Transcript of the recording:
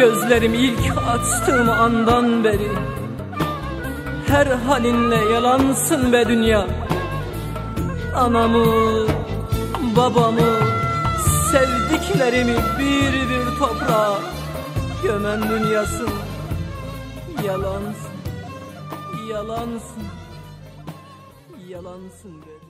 Gözlerim ilk açtığım andan beri. Her halinle yalansın be dünya. Anamı, babamı, sevdiklerimi bir bir toprağa Gömen dünyasın Yalansın, yalansın, yalansın be dünya.